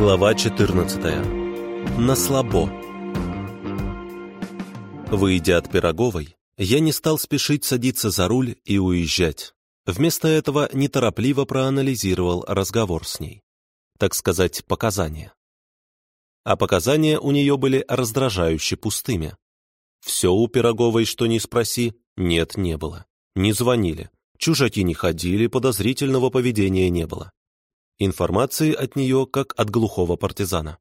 Глава 14. На слабо. Выйдя от Пироговой, я не стал спешить садиться за руль и уезжать. Вместо этого неторопливо проанализировал разговор с ней. Так сказать, показания. А показания у нее были раздражающе пустыми. Все у Пироговой, что ни спроси, нет, не было. Не звонили. Чужаки не ходили, подозрительного поведения не было. Информации от нее, как от глухого партизана.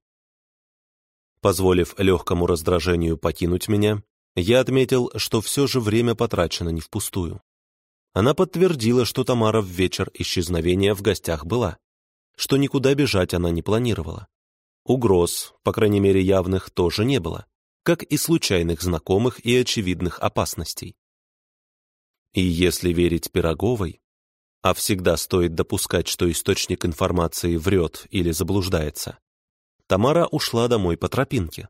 Позволив легкому раздражению покинуть меня, я отметил, что все же время потрачено не впустую. Она подтвердила, что Тамара в вечер исчезновения в гостях была, что никуда бежать она не планировала. Угроз, по крайней мере явных, тоже не было, как и случайных знакомых и очевидных опасностей. И если верить Пироговой, а всегда стоит допускать, что источник информации врет или заблуждается, Тамара ушла домой по тропинке.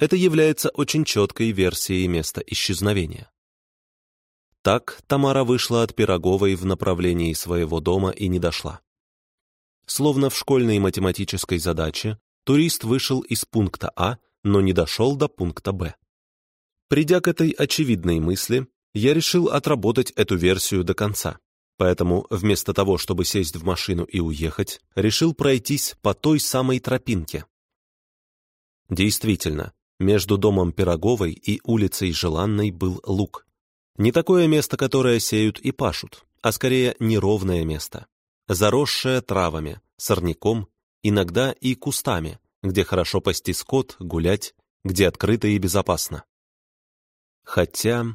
Это является очень четкой версией места исчезновения. Так Тамара вышла от Пироговой в направлении своего дома и не дошла. Словно в школьной математической задаче, турист вышел из пункта А, но не дошел до пункта Б. Придя к этой очевидной мысли, я решил отработать эту версию до конца. Поэтому вместо того, чтобы сесть в машину и уехать, решил пройтись по той самой тропинке. Действительно, между домом Пироговой и улицей Желанной был луг. Не такое место, которое сеют и пашут, а скорее неровное место. Заросшее травами, сорняком, иногда и кустами, где хорошо пасти скот, гулять, где открыто и безопасно. Хотя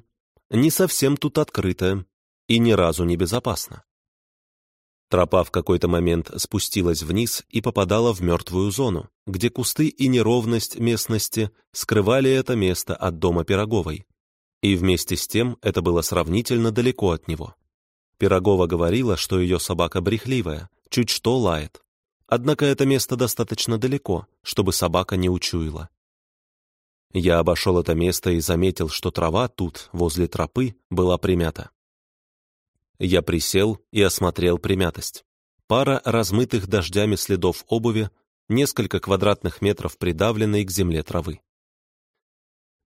не совсем тут открыто и ни разу не безопасно. Тропа в какой-то момент спустилась вниз и попадала в мертвую зону, где кусты и неровность местности скрывали это место от дома Пироговой. И вместе с тем это было сравнительно далеко от него. Пирогова говорила, что ее собака брехливая, чуть что лает. Однако это место достаточно далеко, чтобы собака не учуяла. Я обошел это место и заметил, что трава тут, возле тропы, была примята. Я присел и осмотрел примятость. Пара размытых дождями следов обуви, несколько квадратных метров придавленной к земле травы.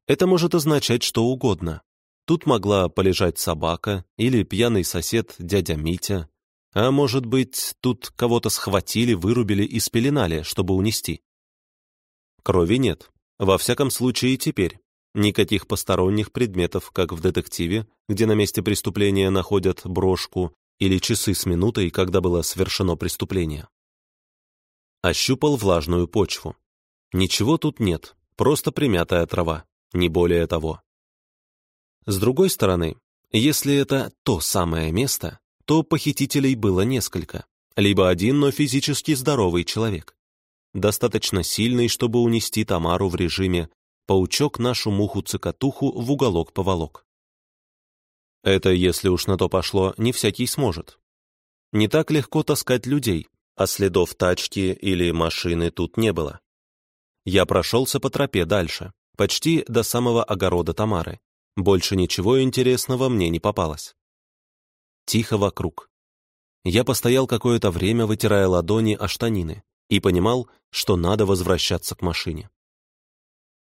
Это может означать что угодно. Тут могла полежать собака или пьяный сосед дядя Митя, а может быть, тут кого-то схватили, вырубили и спеленали, чтобы унести. Крови нет, во всяком случае теперь. Никаких посторонних предметов, как в детективе, где на месте преступления находят брошку или часы с минутой, когда было совершено преступление. Ощупал влажную почву. Ничего тут нет, просто примятая трава, не более того. С другой стороны, если это то самое место, то похитителей было несколько. Либо один, но физически здоровый человек достаточно сильный, чтобы унести Тамару в режиме «паучок нашу муху-цикатуху в уголок поволок». Это, если уж на то пошло, не всякий сможет. Не так легко таскать людей, а следов тачки или машины тут не было. Я прошелся по тропе дальше, почти до самого огорода Тамары. Больше ничего интересного мне не попалось. Тихо вокруг. Я постоял какое-то время, вытирая ладони о штанины и понимал, что надо возвращаться к машине.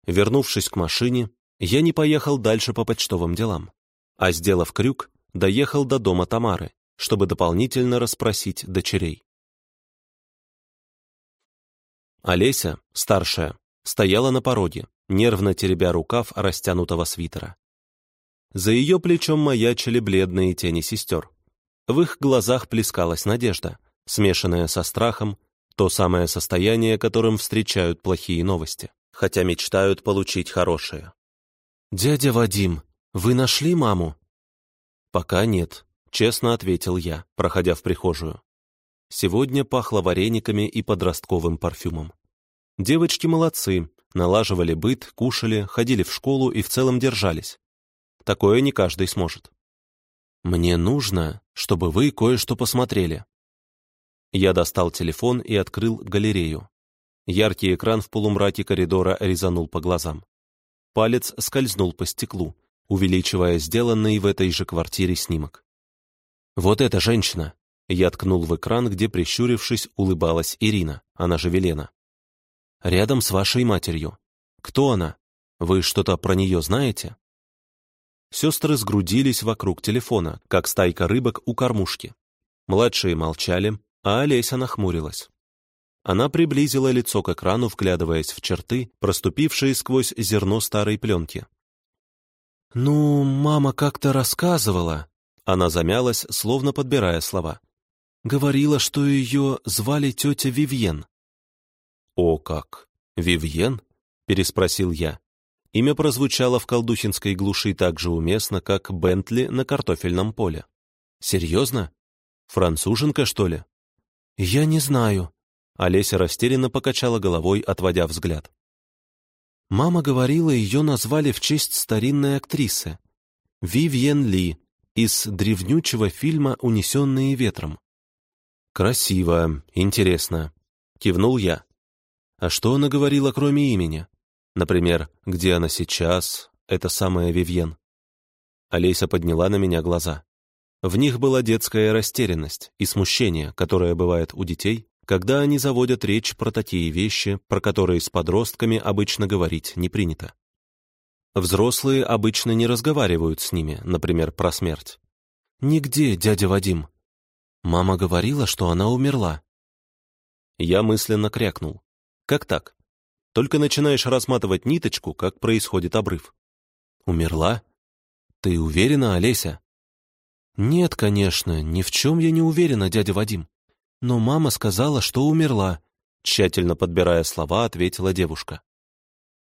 Вернувшись к машине, я не поехал дальше по почтовым делам, а, сделав крюк, доехал до дома Тамары, чтобы дополнительно расспросить дочерей. Олеся, старшая, стояла на пороге, нервно теребя рукав растянутого свитера. За ее плечом маячили бледные тени сестер. В их глазах плескалась надежда, смешанная со страхом то самое состояние, которым встречают плохие новости, хотя мечтают получить хорошее. «Дядя Вадим, вы нашли маму?» «Пока нет», — честно ответил я, проходя в прихожую. Сегодня пахло варениками и подростковым парфюмом. Девочки молодцы, налаживали быт, кушали, ходили в школу и в целом держались. Такое не каждый сможет. «Мне нужно, чтобы вы кое-что посмотрели», я достал телефон и открыл галерею. Яркий экран в полумраке коридора резанул по глазам. Палец скользнул по стеклу, увеличивая сделанный в этой же квартире снимок. «Вот эта женщина!» Я ткнул в экран, где, прищурившись, улыбалась Ирина, она же Велена. Рядом с вашей матерью. Кто она? Вы что-то про нее знаете?» Сестры сгрудились вокруг телефона, как стайка рыбок у кормушки. Младшие молчали, а Олеся нахмурилась. Она приблизила лицо к экрану, вглядываясь в черты, проступившие сквозь зерно старой пленки. «Ну, мама как-то рассказывала...» Она замялась, словно подбирая слова. Говорила, что ее звали тетя Вивьен. «О как! Вивьен?» — переспросил я. Имя прозвучало в колдухинской глуши так же уместно, как Бентли на картофельном поле. «Серьезно? Француженка, что ли?» «Я не знаю», — Олеся растерянно покачала головой, отводя взгляд. Мама говорила, ее назвали в честь старинной актрисы. Вивьен Ли из древнючего фильма «Унесенные ветром». «Красиво, интересно», — кивнул я. «А что она говорила, кроме имени?» Например, где она сейчас, эта самая Вивьен? Олеся подняла на меня глаза. В них была детская растерянность и смущение, которое бывает у детей, когда они заводят речь про такие вещи, про которые с подростками обычно говорить не принято. Взрослые обычно не разговаривают с ними, например, про смерть. «Нигде, дядя Вадим». Мама говорила, что она умерла. Я мысленно крякнул. Как так? Только начинаешь разматывать ниточку, как происходит обрыв. Умерла? Ты уверена, Олеся? Нет, конечно, ни в чем я не уверена, дядя Вадим. Но мама сказала, что умерла. Тщательно подбирая слова, ответила девушка.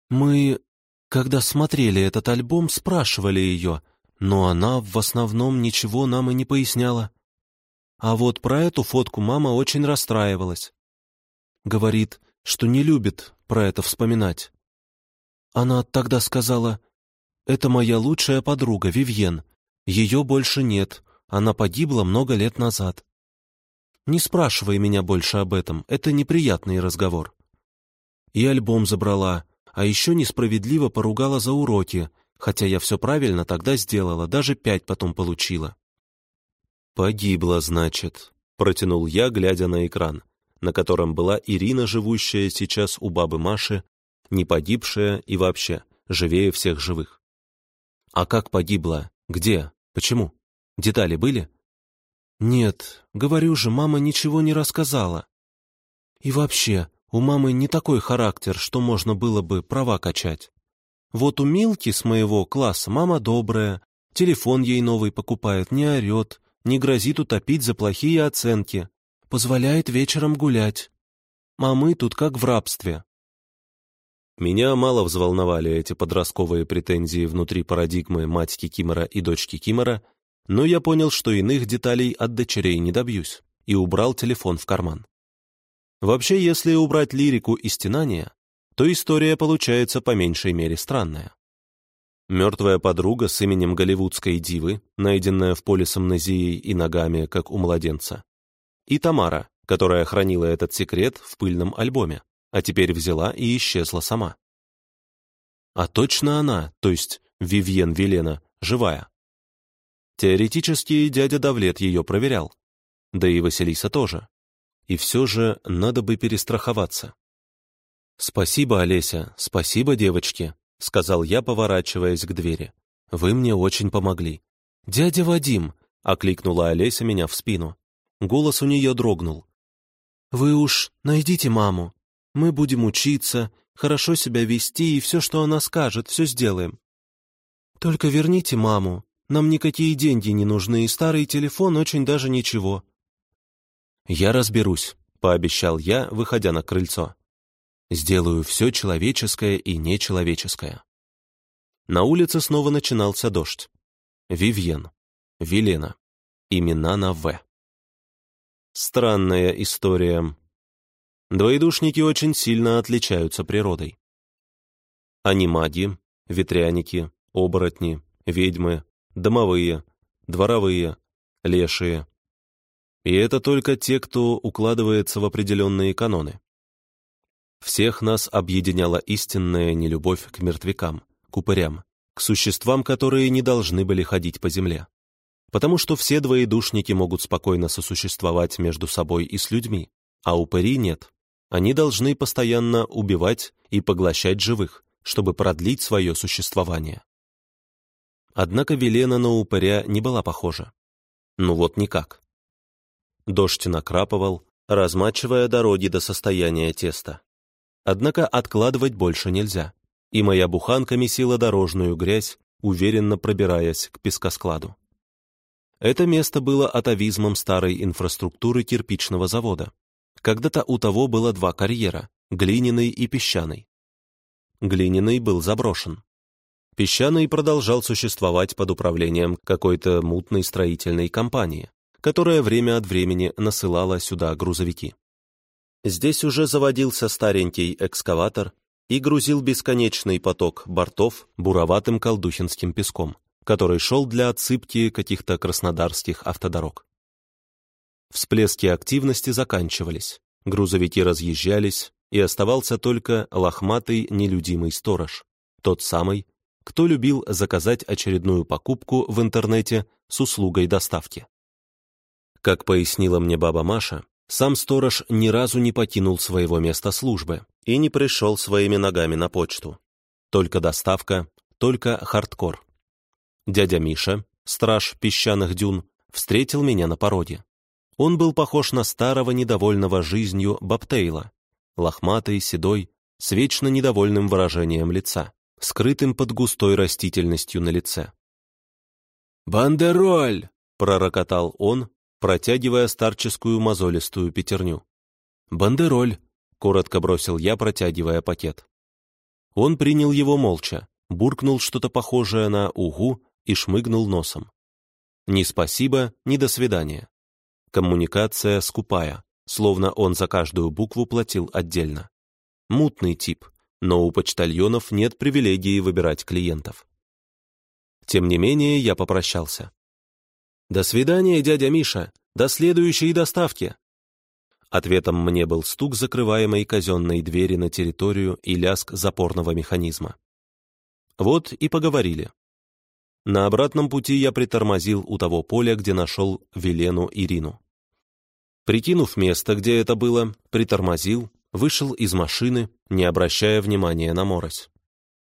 Мы, когда смотрели этот альбом, спрашивали ее, но она в основном ничего нам и не поясняла. А вот про эту фотку мама очень расстраивалась. Говорит, что не любит про это вспоминать. Она тогда сказала, «Это моя лучшая подруга, Вивьен. Ее больше нет, она погибла много лет назад». Не спрашивай меня больше об этом, это неприятный разговор. И альбом забрала, а еще несправедливо поругала за уроки, хотя я все правильно тогда сделала, даже пять потом получила. «Погибла, значит», — протянул я, глядя на экран на котором была Ирина, живущая сейчас у бабы Маши, не погибшая и вообще живее всех живых. А как погибла? Где? Почему? Детали были? Нет, говорю же, мама ничего не рассказала. И вообще, у мамы не такой характер, что можно было бы права качать. Вот у Милки с моего класса мама добрая, телефон ей новый покупает, не орет, не грозит утопить за плохие оценки позволяет вечером гулять. А мы тут как в рабстве». Меня мало взволновали эти подростковые претензии внутри парадигмы мать Кикимора и дочки Кимора, но я понял, что иных деталей от дочерей не добьюсь, и убрал телефон в карман. Вообще, если убрать лирику и стенания, то история получается по меньшей мере странная. Мертвая подруга с именем голливудской дивы, найденная в поле с амнезией и ногами, как у младенца, и Тамара, которая хранила этот секрет в пыльном альбоме, а теперь взяла и исчезла сама. А точно она, то есть Вивьен Велена, живая. Теоретически дядя Давлет ее проверял. Да и Василиса тоже. И все же надо бы перестраховаться. «Спасибо, Олеся, спасибо, девочки», — сказал я, поворачиваясь к двери. «Вы мне очень помогли». «Дядя Вадим», — окликнула Олеся меня в спину. Голос у нее дрогнул. «Вы уж найдите маму. Мы будем учиться, хорошо себя вести, и все, что она скажет, все сделаем. Только верните маму. Нам никакие деньги не нужны, и старый телефон очень даже ничего». «Я разберусь», — пообещал я, выходя на крыльцо. «Сделаю все человеческое и нечеловеческое». На улице снова начинался дождь. Вивьен. Вилена. Имена на «В». Странная история. Двоедушники очень сильно отличаются природой. Они маги, ветряники, оборотни, ведьмы, домовые, дворовые, лешие. И это только те, кто укладывается в определенные каноны. Всех нас объединяла истинная нелюбовь к мертвякам, к упырям, к существам, которые не должны были ходить по земле потому что все двоедушники могут спокойно сосуществовать между собой и с людьми, а упыри нет. Они должны постоянно убивать и поглощать живых, чтобы продлить свое существование. Однако Велена на упыря не была похожа. Ну вот никак. Дождь накрапывал, размачивая дороги до состояния теста. Однако откладывать больше нельзя, и моя буханка месила дорожную грязь, уверенно пробираясь к пескоскладу. Это место было атовизмом старой инфраструктуры кирпичного завода. Когда-то у того было два карьера — глиняный и песчаный. Глиняный был заброшен. Песчаный продолжал существовать под управлением какой-то мутной строительной компании, которая время от времени насылала сюда грузовики. Здесь уже заводился старенький экскаватор и грузил бесконечный поток бортов буроватым колдухинским песком, который шел для отсыпки каких-то краснодарских автодорог. Всплески активности заканчивались, грузовики разъезжались, и оставался только лохматый нелюдимый сторож, тот самый, кто любил заказать очередную покупку в интернете с услугой доставки. Как пояснила мне баба Маша, сам сторож ни разу не покинул своего места службы и не пришел своими ногами на почту. Только доставка, только хардкор. Дядя Миша, страж песчаных дюн, встретил меня на породе. Он был похож на старого недовольного жизнью Бабтейла, лохматый, седой, с вечно недовольным выражением лица, скрытым под густой растительностью на лице. «Бандероль!» — пророкотал он, протягивая старческую мозолистую пятерню. «Бандероль!» — коротко бросил я, протягивая пакет. Он принял его молча, буркнул что-то похожее на «угу» и шмыгнул носом. Ни спасибо, ни до свидания. Коммуникация скупая, словно он за каждую букву платил отдельно. Мутный тип, но у почтальонов нет привилегии выбирать клиентов. Тем не менее, я попрощался. «До свидания, дядя Миша! До следующей доставки!» Ответом мне был стук закрываемой казенной двери на территорию и лязг запорного механизма. Вот и поговорили. На обратном пути я притормозил у того поля, где нашел Велену Ирину. Прикинув место, где это было, притормозил, вышел из машины, не обращая внимания на морось.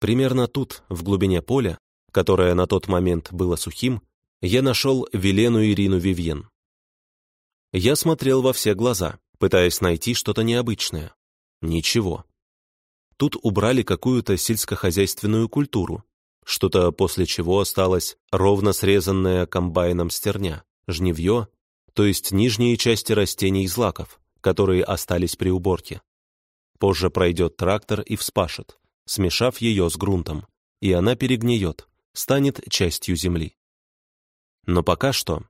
Примерно тут, в глубине поля, которое на тот момент было сухим, я нашел Велену Ирину Вивьен. Я смотрел во все глаза, пытаясь найти что-то необычное. Ничего. Тут убрали какую-то сельскохозяйственную культуру, что-то после чего осталось ровно срезанная комбайном стерня, жневье то есть нижние части растений и злаков, которые остались при уборке. Позже пройдет трактор и вспашет, смешав ее с грунтом, и она перегниет, станет частью земли. Но пока что...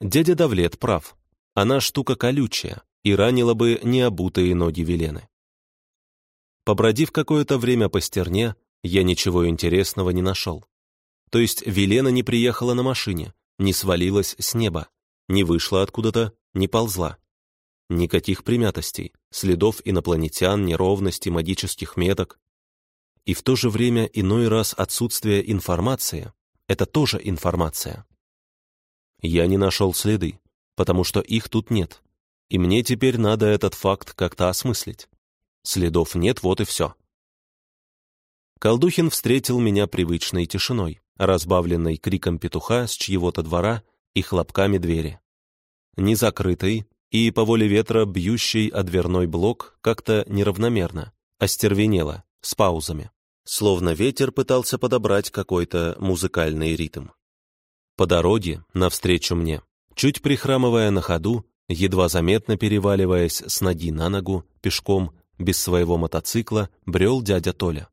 Дядя Давлет прав. Она штука колючая и ранила бы необутые ноги Велены. Побродив какое-то время по стерне, я ничего интересного не нашел. То есть Велена не приехала на машине, не свалилась с неба, не вышла откуда-то, не ползла. Никаких примятостей, следов инопланетян, неровности, магических меток. И в то же время иной раз отсутствие информации — это тоже информация. Я не нашел следы, потому что их тут нет, и мне теперь надо этот факт как-то осмыслить. Следов нет, вот и все. Колдухин встретил меня привычной тишиной, разбавленной криком петуха с чьего-то двора и хлопками двери. Незакрытый и, по воле ветра, бьющий о дверной блок как-то неравномерно, остервенело, с паузами, словно ветер пытался подобрать какой-то музыкальный ритм. По дороге, навстречу мне, чуть прихрамывая на ходу, едва заметно переваливаясь с ноги на ногу, пешком, без своего мотоцикла, брел дядя Толя.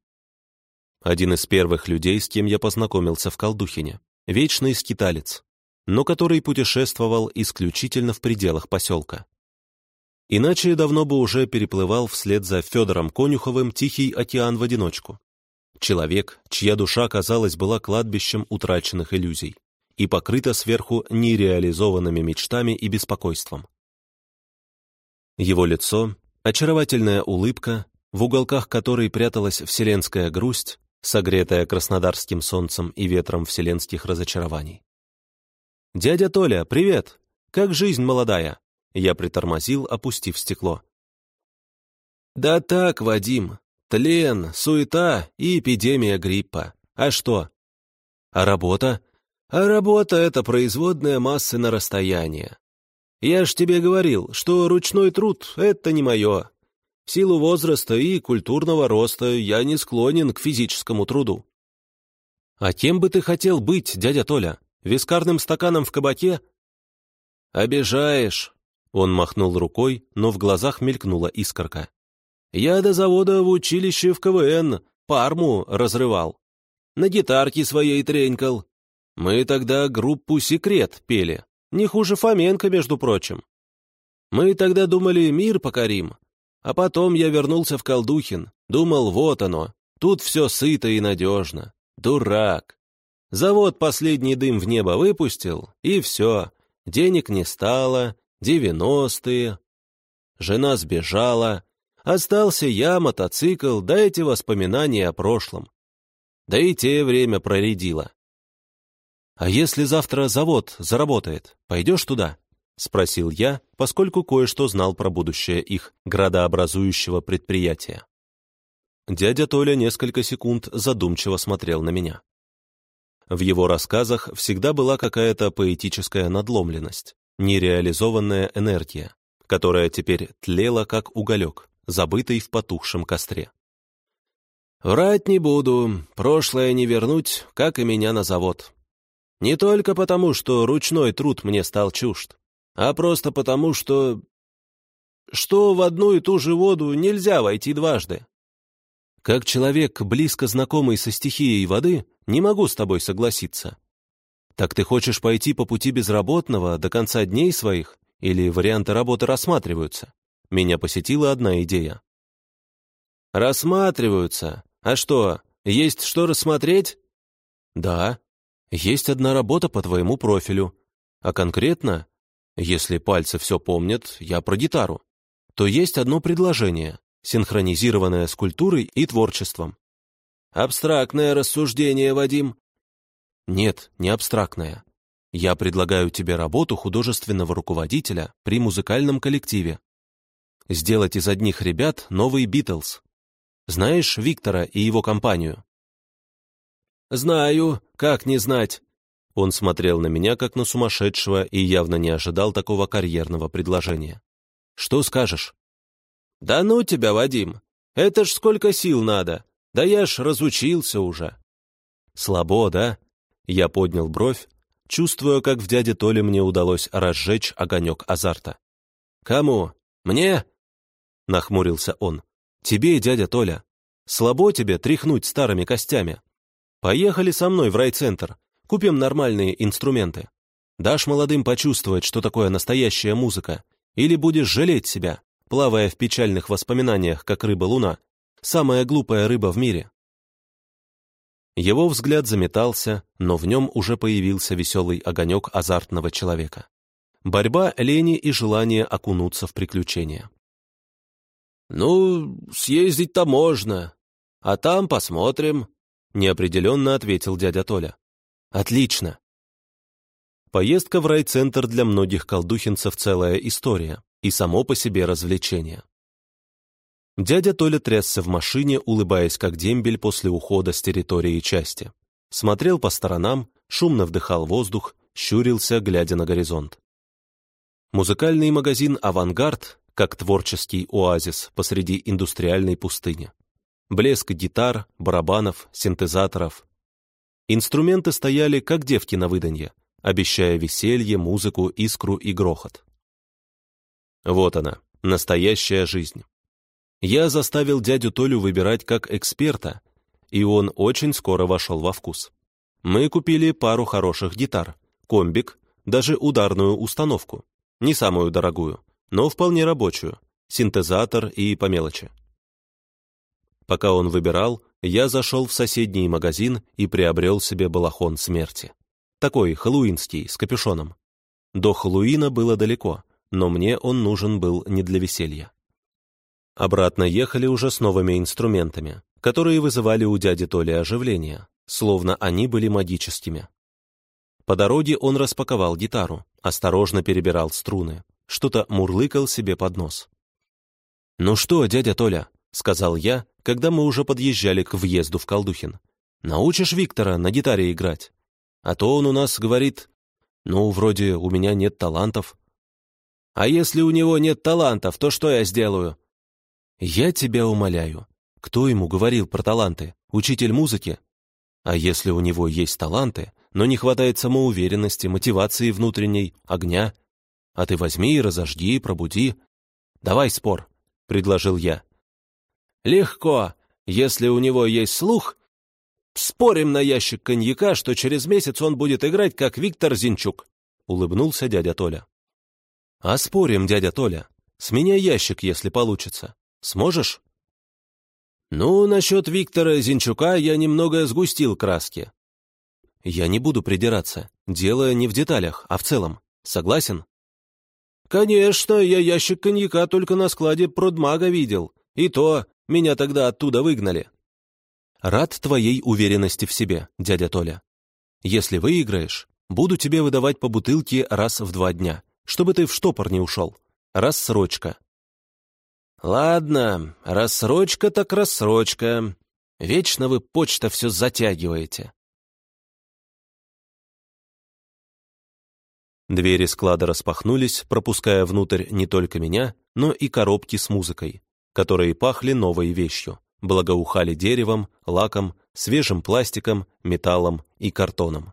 Один из первых людей, с кем я познакомился в Колдухине. Вечный скиталец, но который путешествовал исключительно в пределах поселка. Иначе давно бы уже переплывал вслед за Федором Конюховым Тихий океан в одиночку. Человек, чья душа, казалось, была кладбищем утраченных иллюзий и покрыта сверху нереализованными мечтами и беспокойством. Его лицо, очаровательная улыбка, в уголках которой пряталась вселенская грусть, согретая краснодарским солнцем и ветром вселенских разочарований. «Дядя Толя, привет! Как жизнь молодая?» Я притормозил, опустив стекло. «Да так, Вадим. Тлен, суета и эпидемия гриппа. А что?» «А работа?» «А работа — это производная массы на расстояние. Я ж тебе говорил, что ручной труд — это не мое. В силу возраста и культурного роста я не склонен к физическому труду». «А кем бы ты хотел быть, дядя Толя? Вискарным стаканом в кабаке?» «Обижаешь», — он махнул рукой, но в глазах мелькнула искорка. «Я до завода в училище в КВН парму разрывал. На гитарке своей тренькал. Мы тогда группу «Секрет» пели. Не хуже Фоменко, между прочим. Мы тогда думали, мир покорим. А потом я вернулся в Колдухин. Думал, вот оно. Тут все сыто и надежно. Дурак. Завод последний дым в небо выпустил, и все. Денег не стало, девяностые. Жена сбежала. Остался я, мотоцикл, да эти воспоминания о прошлом. Да и те время проредило. «А если завтра завод заработает, пойдешь туда?» — спросил я, поскольку кое-что знал про будущее их градообразующего предприятия. Дядя Толя несколько секунд задумчиво смотрел на меня. В его рассказах всегда была какая-то поэтическая надломленность, нереализованная энергия, которая теперь тлела как уголек, забытый в потухшем костре. «Врать не буду, прошлое не вернуть, как и меня на завод. Не только потому, что ручной труд мне стал чужд, а просто потому, что... что в одну и ту же воду нельзя войти дважды. Как человек, близко знакомый со стихией воды, не могу с тобой согласиться. Так ты хочешь пойти по пути безработного до конца дней своих, или варианты работы рассматриваются? Меня посетила одна идея. Рассматриваются. А что, есть что рассмотреть? Да. Есть одна работа по твоему профилю. А конкретно, если пальцы все помнят, я про гитару, то есть одно предложение синхронизированная с культурой и творчеством. Абстрактное рассуждение, Вадим? Нет, не абстрактное. Я предлагаю тебе работу художественного руководителя при музыкальном коллективе. Сделать из одних ребят новый Битлз. Знаешь Виктора и его компанию? Знаю, как не знать. Он смотрел на меня, как на сумасшедшего, и явно не ожидал такого карьерного предложения. Что скажешь? «Да ну тебя, Вадим! Это ж сколько сил надо! Да я ж разучился уже!» «Слабо, да?» Я поднял бровь, чувствуя, как в дяде Толе мне удалось разжечь огонек азарта. «Кому? Мне?» — нахмурился он. «Тебе, дядя Толя. Слабо тебе тряхнуть старыми костями. Поехали со мной в райцентр, купим нормальные инструменты. Дашь молодым почувствовать, что такое настоящая музыка, или будешь жалеть себя, плавая в печальных воспоминаниях, как рыба-луна, самая глупая рыба в мире. Его взгляд заметался, но в нем уже появился веселый огонек азартного человека. Борьба лени и желание окунуться в приключения. «Ну, съездить-то можно, а там посмотрим», — неопределенно ответил дядя Толя. «Отлично». Поездка в райцентр для многих колдухинцев целая история и само по себе развлечение. Дядя Толя трясся в машине, улыбаясь как дембель после ухода с территории части. Смотрел по сторонам, шумно вдыхал воздух, щурился, глядя на горизонт. Музыкальный магазин «Авангард» как творческий оазис посреди индустриальной пустыни. Блеск гитар, барабанов, синтезаторов. Инструменты стояли, как девки на выданье, обещая веселье, музыку, искру и грохот. Вот она, настоящая жизнь. Я заставил дядю Толю выбирать как эксперта, и он очень скоро вошел во вкус. Мы купили пару хороших гитар, комбик, даже ударную установку. Не самую дорогую, но вполне рабочую, синтезатор и по мелочи. Пока он выбирал, я зашел в соседний магазин и приобрел себе балахон смерти. Такой хэллоуинский, с капюшоном. До Хэллоуина было далеко, но мне он нужен был не для веселья. Обратно ехали уже с новыми инструментами, которые вызывали у дяди Толи оживление, словно они были магическими. По дороге он распаковал гитару, осторожно перебирал струны, что-то мурлыкал себе под нос. «Ну что, дядя Толя, — сказал я, когда мы уже подъезжали к въезду в Колдухин. «Научишь Виктора на гитаре играть? А то он у нас говорит, ну, вроде у меня нет талантов». «А если у него нет талантов, то что я сделаю?» «Я тебя умоляю. Кто ему говорил про таланты? Учитель музыки? А если у него есть таланты, но не хватает самоуверенности, мотивации внутренней, огня, а ты возьми и разожги, пробуди. Давай спор, — предложил я. Легко. Если у него есть слух, спорим на ящик коньяка, что через месяц он будет играть, как Виктор Зинчук, — улыбнулся дядя Толя. А спорим, дядя Толя. С меня ящик, если получится. Сможешь? Ну, насчет Виктора Зинчука я немного сгустил краски. Я не буду придираться. Дело не в деталях, а в целом. Согласен? «Конечно, я ящик коньяка только на складе продмага видел. И то меня тогда оттуда выгнали». «Рад твоей уверенности в себе, дядя Толя. Если выиграешь, буду тебе выдавать по бутылке раз в два дня, чтобы ты в штопор не ушел. Рассрочка». «Ладно, рассрочка так рассрочка. Вечно вы почта все затягиваете. Двери склада распахнулись, пропуская внутрь не только меня, но и коробки с музыкой, которые пахли новой вещью, благоухали деревом, лаком, свежим пластиком, металлом и картоном.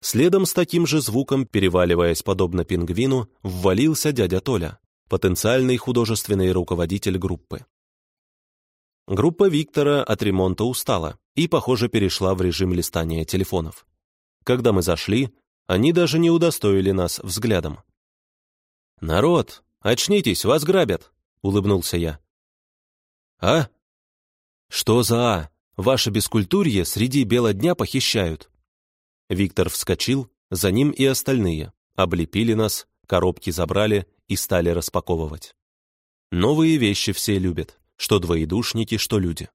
Следом с таким же звуком, переваливаясь подобно пингвину, ввалился дядя Толя, потенциальный художественный руководитель группы. Группа Виктора от ремонта устала и, похоже, перешла в режим листания телефонов. Когда мы зашли, они даже не удостоили нас взглядом. «Народ, очнитесь, вас грабят!» — улыбнулся я. «А? Что за «а»? Ваше бескультурье среди бела дня похищают!» Виктор вскочил, за ним и остальные, облепили нас, коробки забрали и стали распаковывать. Новые вещи все любят, что двоедушники, что люди.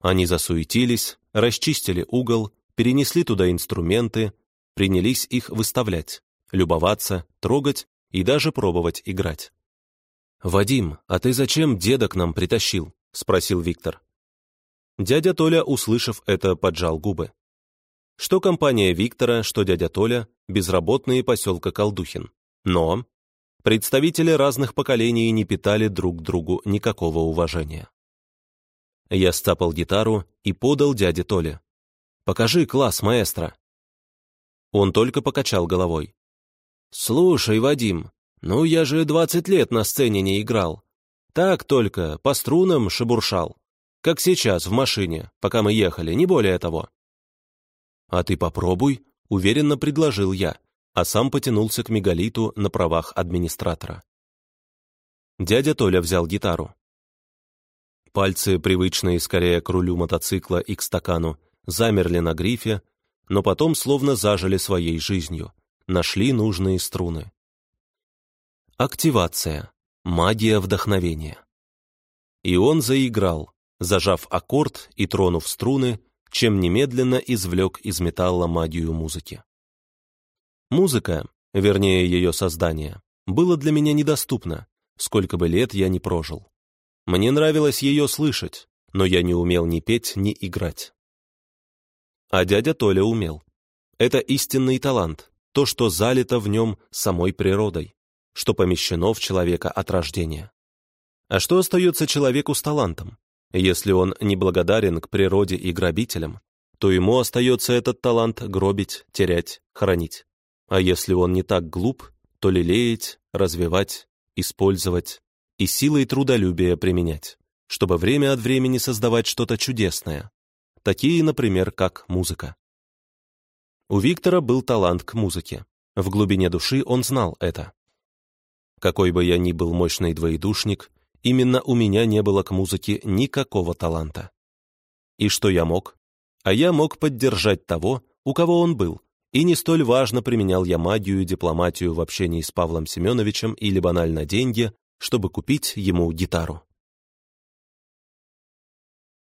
Они засуетились, расчистили угол, перенесли туда инструменты, принялись их выставлять, любоваться, трогать и даже пробовать играть. «Вадим, а ты зачем деда к нам притащил?» — спросил Виктор. Дядя Толя, услышав это, поджал губы. Что компания Виктора, что дядя Толя — безработные поселка Колдухин. Но представители разных поколений не питали друг другу никакого уважения. Я стапал гитару и подал дяде Толе. «Покажи класс, маэстро». Он только покачал головой. «Слушай, Вадим, ну я же двадцать лет на сцене не играл. Так только, по струнам шебуршал. Как сейчас, в машине, пока мы ехали, не более того». «А ты попробуй», — уверенно предложил я, а сам потянулся к мегалиту на правах администратора. Дядя Толя взял гитару. Пальцы, привычные скорее к рулю мотоцикла и к стакану, замерли на грифе, но потом словно зажили своей жизнью, нашли нужные струны. Активация. Магия вдохновения. И он заиграл, зажав аккорд и тронув струны, чем немедленно извлек из металла магию музыки. Музыка, вернее ее создание, было для меня недоступно, сколько бы лет я ни прожил. Мне нравилось ее слышать, но я не умел ни петь, ни играть. А дядя Толя умел. Это истинный талант, то, что залито в нем самой природой, что помещено в человека от рождения. А что остается человеку с талантом? Если он не благодарен к природе и грабителям, то ему остается этот талант гробить, терять, хранить. А если он не так глуп, то лелеять, развивать, использовать и силой трудолюбия применять, чтобы время от времени создавать что-то чудесное, такие, например, как музыка. У Виктора был талант к музыке. В глубине души он знал это. Какой бы я ни был мощный двоедушник, именно у меня не было к музыке никакого таланта. И что я мог? А я мог поддержать того, у кого он был, и не столь важно, применял я магию и дипломатию в общении с Павлом Семеновичем или банально деньги, чтобы купить ему гитару.